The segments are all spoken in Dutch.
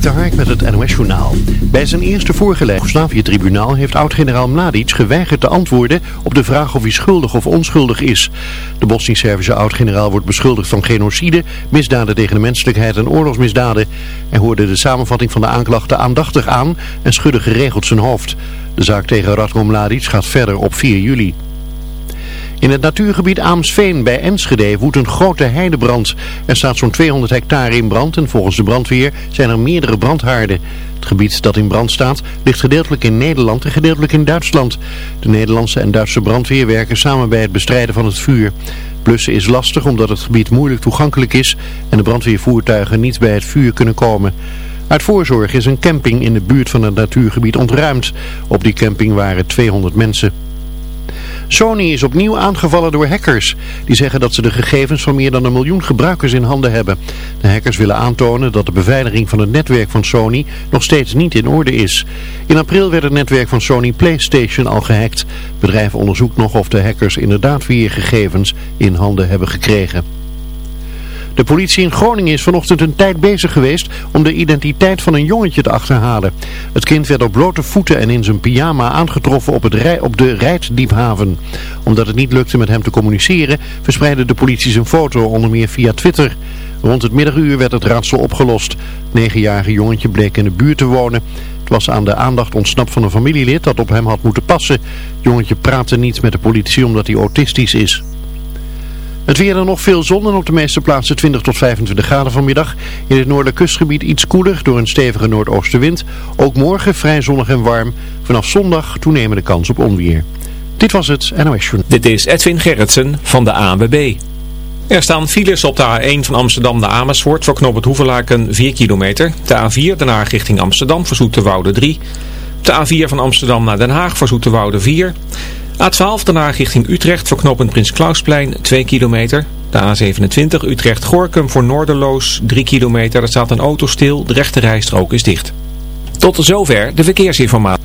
Dik met het NOS-journaal. Bij zijn eerste voorgeleid Joegoslavië-tribunaal heeft oud-generaal Mladic geweigerd te antwoorden op de vraag of hij schuldig of onschuldig is. De Bosnisch-Servische oud-generaal wordt beschuldigd van genocide, misdaden tegen de menselijkheid en oorlogsmisdaden. Hij hoorde de samenvatting van de aanklachten aandachtig aan en schudde geregeld zijn hoofd. De zaak tegen Radko Mladic gaat verder op 4 juli. In het natuurgebied Aamsveen bij Enschede woedt een grote heidebrand. Er staat zo'n 200 hectare in brand en volgens de brandweer zijn er meerdere brandhaarden. Het gebied dat in brand staat ligt gedeeltelijk in Nederland en gedeeltelijk in Duitsland. De Nederlandse en Duitse brandweer werken samen bij het bestrijden van het vuur. Blussen is lastig omdat het gebied moeilijk toegankelijk is en de brandweervoertuigen niet bij het vuur kunnen komen. Uit voorzorg is een camping in de buurt van het natuurgebied ontruimd. Op die camping waren 200 mensen. Sony is opnieuw aangevallen door hackers. Die zeggen dat ze de gegevens van meer dan een miljoen gebruikers in handen hebben. De hackers willen aantonen dat de beveiliging van het netwerk van Sony nog steeds niet in orde is. In april werd het netwerk van Sony PlayStation al gehackt. Het bedrijf onderzoekt nog of de hackers inderdaad weer gegevens in handen hebben gekregen. De politie in Groningen is vanochtend een tijd bezig geweest om de identiteit van een jongetje te achterhalen. Het kind werd op blote voeten en in zijn pyjama aangetroffen op, het rij, op de Rijtdiephaven. Omdat het niet lukte met hem te communiceren, verspreidde de politie zijn foto onder meer via Twitter. Rond het middaguur werd het raadsel opgelost. Het negenjarige jongetje bleek in de buurt te wonen. Het was aan de aandacht ontsnapt van een familielid dat op hem had moeten passen. Het jongetje praatte niet met de politie omdat hij autistisch is. Het weer dan nog veel zon en op de meeste plaatsen 20 tot 25 graden vanmiddag. In het noordelijk kustgebied iets koeler door een stevige noordoostenwind. Ook morgen vrij zonnig en warm. Vanaf zondag toenemende kans op onweer. Dit was het NOS Journal. Dit is Edwin Gerritsen van de ANWB. Er staan files op de A1 van Amsterdam naar Amersfoort voor knoop het Hoevelaken 4 kilometer. De A4 daarna richting Amsterdam voor Zoeterwoude 3. De A4 van Amsterdam naar Den Haag voor Zoeterwoude 4. A12 daarna richting Utrecht voor knooppunt Prins Klausplein 2 kilometer. De A27 Utrecht-Gorkum voor Noorderloos 3 kilometer. Er staat een auto stil, de rechte rijstrook is dicht. Tot zover de verkeersinformatie.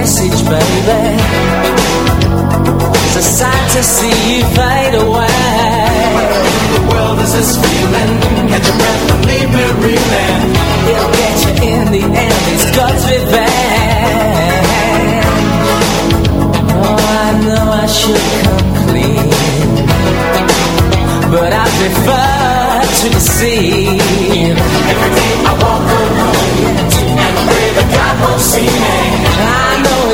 message, baby. It's a sight to see you fade away. The world is this feeling. Catch your breath and leave me reeling. It'll get you in the end. It's God's revenge. Oh, I know I should come clean But I prefer to deceive Every day I walk alone And pray that God won't see me I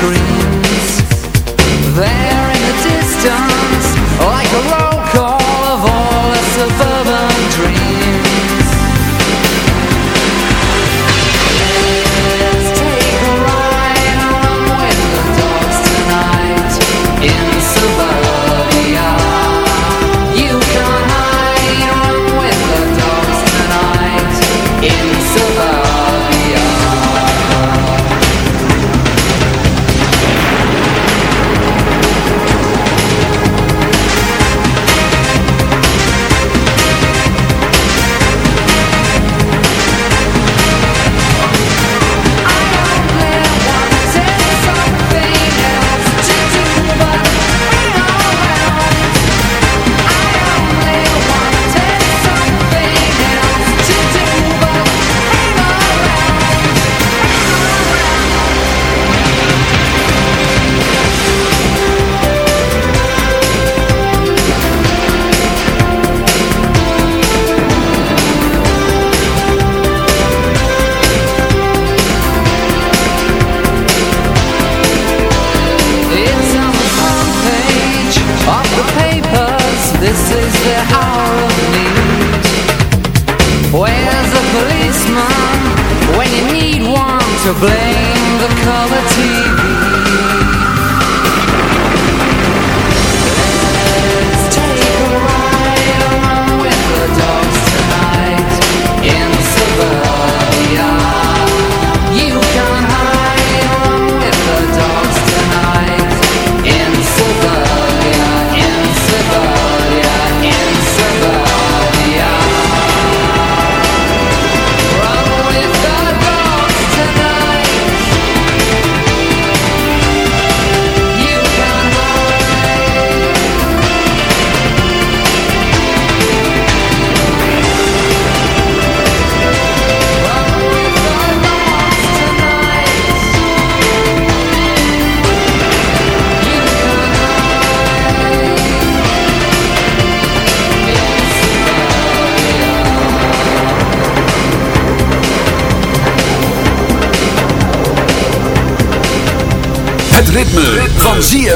scream.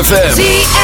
ZFM.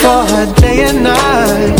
for her day and night.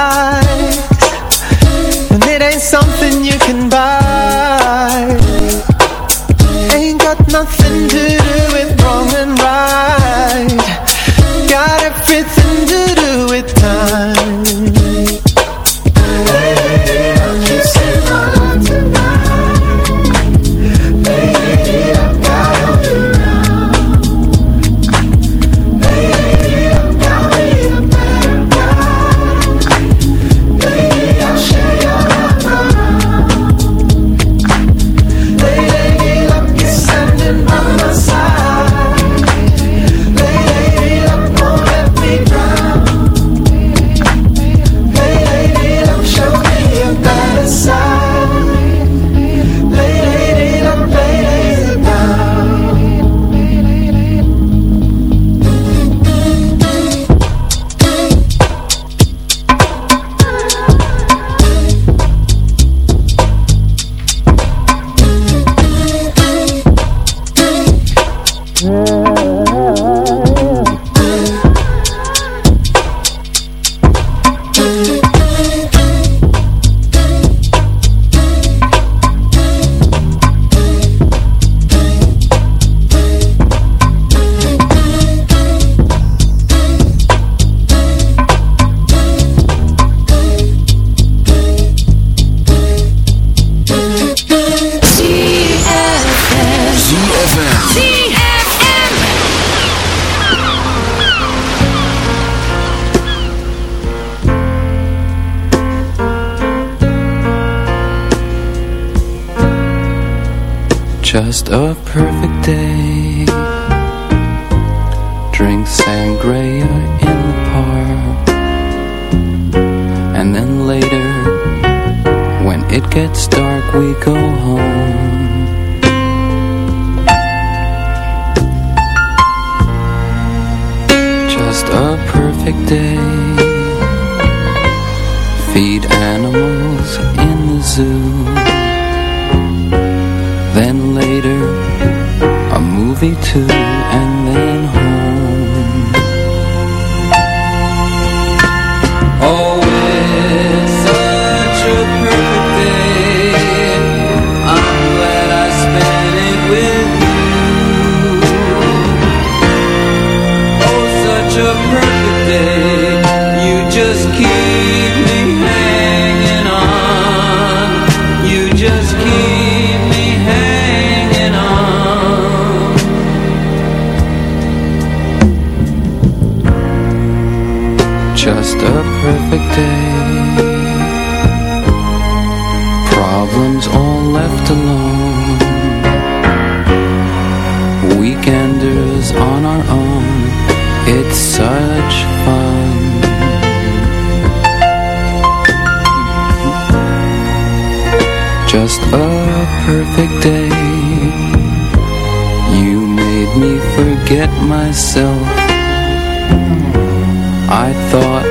myself. I thought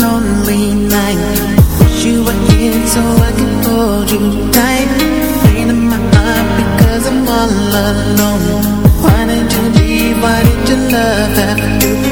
Only night. Wish you were here so I can hold you tight. Pain in my heart because I'm all alone. Why didn't you to Why didn't you love me?